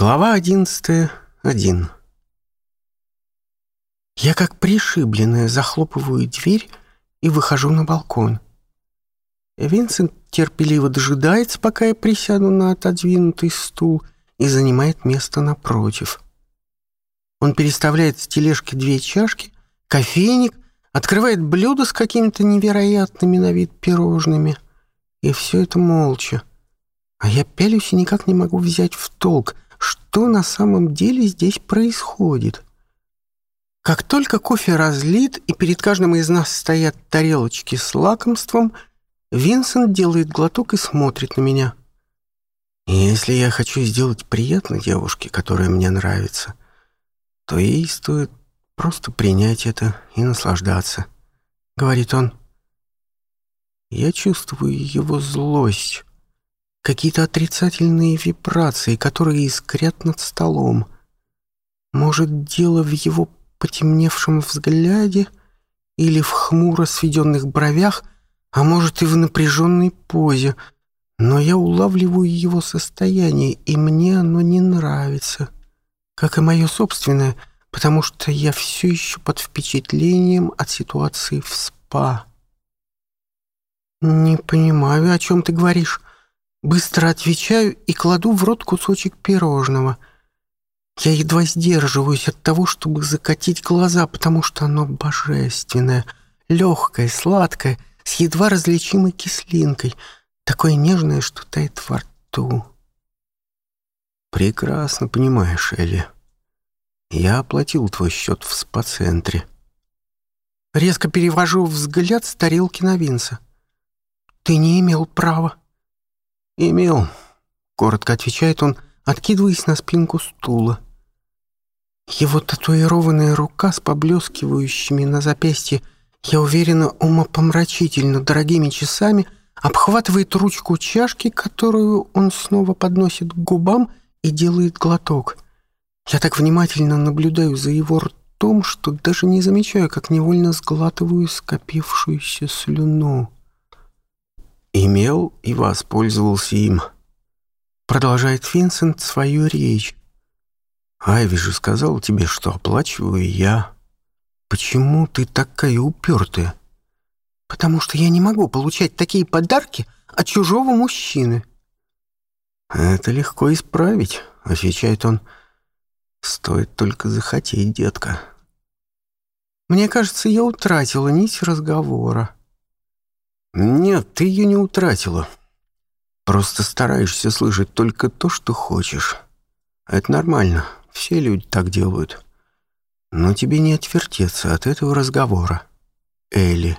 Глава 11. 1. Я как пришибленная захлопываю дверь и выхожу на балкон. Винсент терпеливо дожидается, пока я присяду на отодвинутый стул и занимает место напротив. Он переставляет с тележки две чашки, кофейник, открывает блюдо с какими-то невероятными на вид пирожными. И все это молча. А я пялюсь и никак не могу взять в толк — что на самом деле здесь происходит. Как только кофе разлит, и перед каждым из нас стоят тарелочки с лакомством, Винсент делает глоток и смотрит на меня. Если я хочу сделать приятно девушке, которая мне нравится, то ей стоит просто принять это и наслаждаться, — говорит он. Я чувствую его злость какие-то отрицательные вибрации, которые искрят над столом. Может, дело в его потемневшем взгляде или в хмуро сведенных бровях, а может и в напряженной позе, но я улавливаю его состояние, и мне оно не нравится, как и мое собственное, потому что я все еще под впечатлением от ситуации в спа. «Не понимаю, о чем ты говоришь». Быстро отвечаю и кладу в рот кусочек пирожного. Я едва сдерживаюсь от того, чтобы закатить глаза, потому что оно божественное, легкое, сладкое, с едва различимой кислинкой, такое нежное, что тает во рту. Прекрасно понимаешь, Элли. Я оплатил твой счет в спа-центре. Резко перевожу взгляд с тарелки на Винса. Ты не имел права. «Имел», — коротко отвечает он, откидываясь на спинку стула. Его татуированная рука с поблескивающими на запястье, я уверена, умопомрачительно дорогими часами, обхватывает ручку чашки, которую он снова подносит к губам и делает глоток. Я так внимательно наблюдаю за его ртом, что даже не замечаю, как невольно сглатываю скопившуюся слюну имел и воспользовался им. Продолжает Винсент свою речь. «Айви же сказал тебе, что оплачиваю я. Почему ты такая упертая?» «Потому что я не могу получать такие подарки от чужого мужчины». «Это легко исправить», — отвечает он. «Стоит только захотеть, детка». Мне кажется, я утратила нить разговора. «Нет, ты ее не утратила. Просто стараешься слышать только то, что хочешь. А это нормально, все люди так делают. Но тебе не отвертеться от этого разговора. Элли,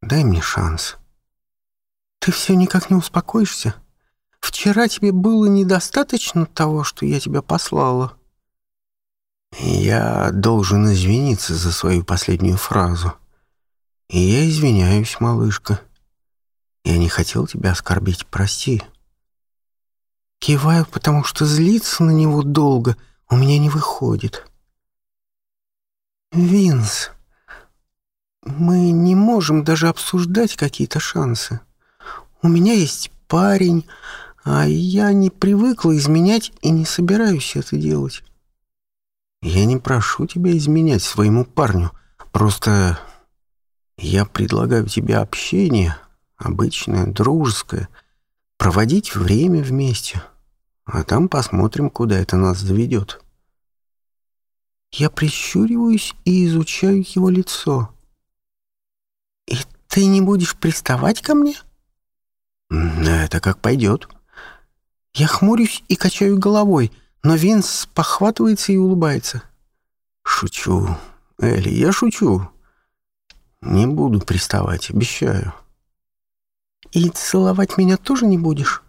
дай мне шанс». «Ты все никак не успокоишься? Вчера тебе было недостаточно того, что я тебя послала». «Я должен извиниться за свою последнюю фразу», и я извиняюсь, малышка. Я не хотел тебя оскорбить, прости. Киваю, потому что злиться на него долго у меня не выходит. Винс, мы не можем даже обсуждать какие-то шансы. У меня есть парень, а я не привыкла изменять и не собираюсь это делать. Я не прошу тебя изменять своему парню. Просто я предлагаю тебе общение, обычное, дружеское, проводить время вместе, а там посмотрим, куда это нас заведет. Я прищуриваюсь и изучаю его лицо. И ты не будешь приставать ко мне? Это как пойдет. Я хмурюсь и качаю головой, но Винс похватывается и улыбается. Шучу, Элли, я шучу. Не буду приставать, обещаю. И целовать меня тоже не будешь?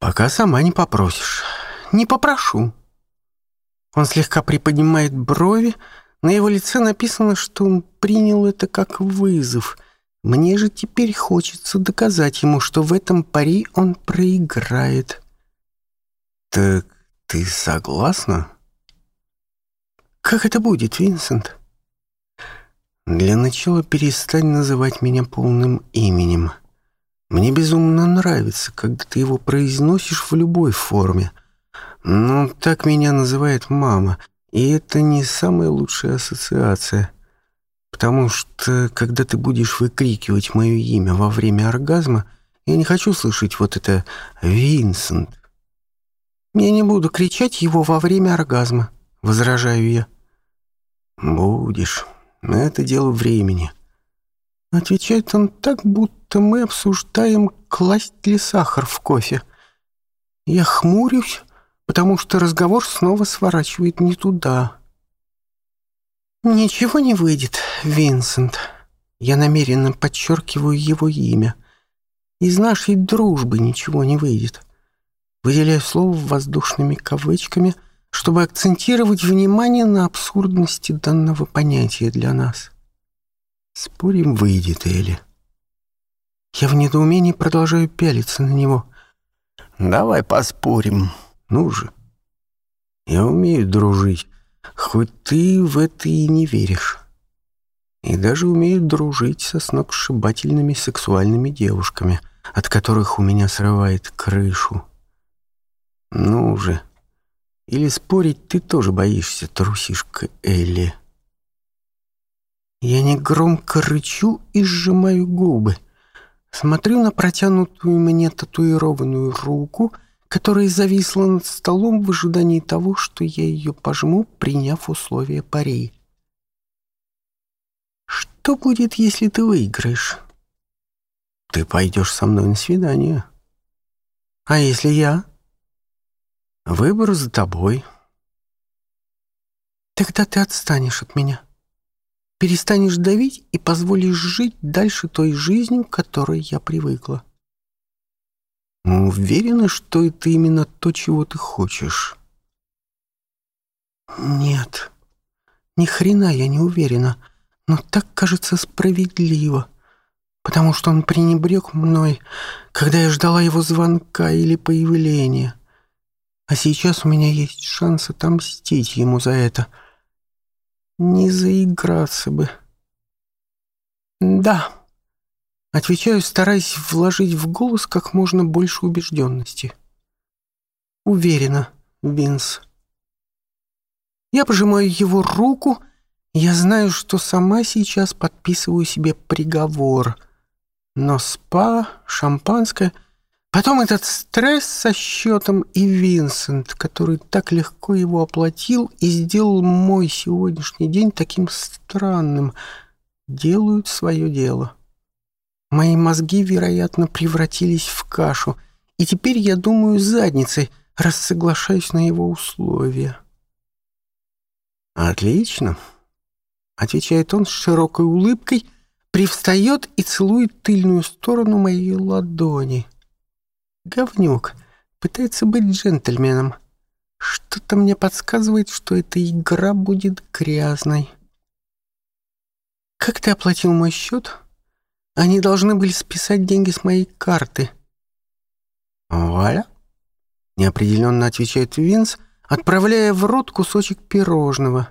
Пока сама не попросишь. Не попрошу. Он слегка приподнимает брови, на его лице написано, что он принял это как вызов. Мне же теперь хочется доказать ему, что в этом пари он проиграет. Так ты согласна? Как это будет, Винсент? Для начала перестань называть меня полным именем. Мне безумно нравится, когда ты его произносишь в любой форме. Но так меня называет мама, и это не самая лучшая ассоциация. Потому что, когда ты будешь выкрикивать мое имя во время оргазма, я не хочу слышать вот это «Винсент». «Я не буду кричать его во время оргазма», — возражаю я. «Будешь». Это дело времени. Отвечает он так, будто мы обсуждаем, класть ли сахар в кофе. Я хмурюсь, потому что разговор снова сворачивает не туда. «Ничего не выйдет, Винсент. Я намеренно подчеркиваю его имя. Из нашей дружбы ничего не выйдет». Выделяю слово воздушными кавычками – чтобы акцентировать внимание на абсурдности данного понятия для нас. Спорим, выйдет Элли. Я в недоумении продолжаю пялиться на него. Давай поспорим. Ну же. Я умею дружить, хоть ты в это и не веришь. И даже умею дружить со сногсшибательными сексуальными девушками, от которых у меня срывает крышу. Ну же. — или спорить ты тоже боишься, трусишка Элли?» Я негромко рычу и сжимаю губы. Смотрю на протянутую мне татуированную руку, которая зависла над столом в ожидании того, что я ее пожму, приняв условия пари. «Что будет, если ты выиграешь?» «Ты пойдешь со мной на свидание». «А если я?» Выбор за тобой. Тогда ты отстанешь от меня. Перестанешь давить и позволишь жить дальше той жизнью, к которой я привыкла. Уверена, что это именно то, чего ты хочешь. Нет. Ни хрена я не уверена, но так кажется справедливо, потому что он пренебрег мной, когда я ждала его звонка или появления. А сейчас у меня есть шанс отомстить ему за это. Не заиграться бы. Да. Отвечаю, стараясь вложить в голос как можно больше убежденности. Уверена, Винс. Я пожимаю его руку. Я знаю, что сама сейчас подписываю себе приговор. Но спа, шампанское — Потом этот стресс со счетом и Винсент, который так легко его оплатил и сделал мой сегодняшний день таким странным, делают свое дело. Мои мозги, вероятно, превратились в кашу, и теперь я думаю задницей, раз соглашаюсь на его условия. «Отлично», — отвечает он с широкой улыбкой, привстает и целует тыльную сторону моей ладони — Говнюк, пытается быть джентльменом. Что-то мне подсказывает, что эта игра будет грязной. Как ты оплатил мой счет? Они должны были списать деньги с моей карты. Валя? Неопределенно отвечает Винс, отправляя в рот кусочек пирожного.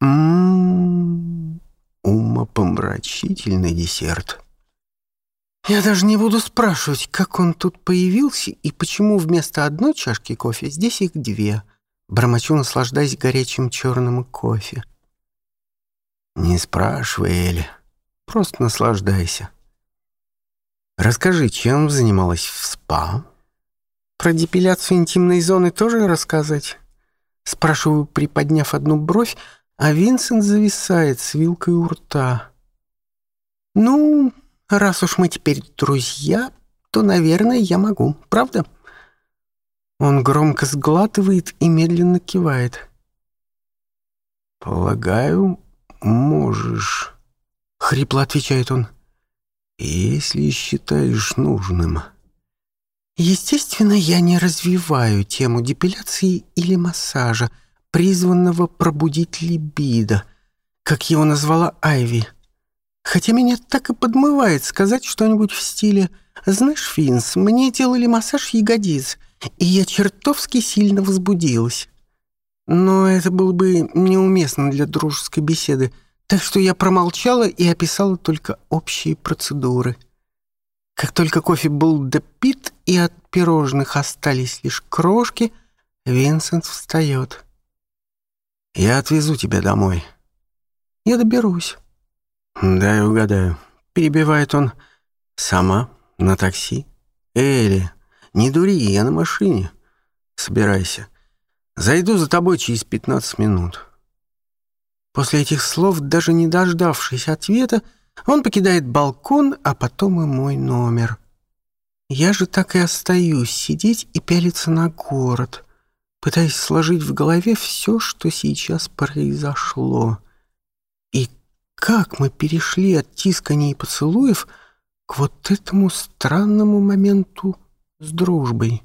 Ммм, умопомрачительный десерт. Я даже не буду спрашивать, как он тут появился и почему вместо одной чашки кофе здесь их две. Бормочу, наслаждаясь горячим черным кофе. Не спрашивай, Эля. Просто наслаждайся. Расскажи, чем занималась в спа? Про депиляцию интимной зоны тоже рассказать? Спрашиваю, приподняв одну бровь, а Винсент зависает с вилкой у рта. Ну, Раз уж мы теперь друзья, то, наверное, я могу, правда? Он громко сглатывает и медленно кивает. Полагаю, можешь, хрипло отвечает он. Если считаешь нужным. Естественно, я не развиваю тему депиляции или массажа, призванного пробудить либидо, как его назвала Айви. Хотя меня так и подмывает сказать что-нибудь в стиле «Знаешь, Финс, мне делали массаж ягодиц, и я чертовски сильно возбудилась». Но это было бы неуместно для дружеской беседы, так что я промолчала и описала только общие процедуры. Как только кофе был допит и от пирожных остались лишь крошки, Винсент встает. «Я отвезу тебя домой». «Я доберусь». «Да, я угадаю. Перебивает он. Сама? На такси? Эли, не дури, я на машине. Собирайся. Зайду за тобой через 15 минут». После этих слов, даже не дождавшись ответа, он покидает балкон, а потом и мой номер. Я же так и остаюсь сидеть и пялиться на город, пытаясь сложить в голове все, что сейчас произошло как мы перешли от тисканий и поцелуев к вот этому странному моменту с дружбой.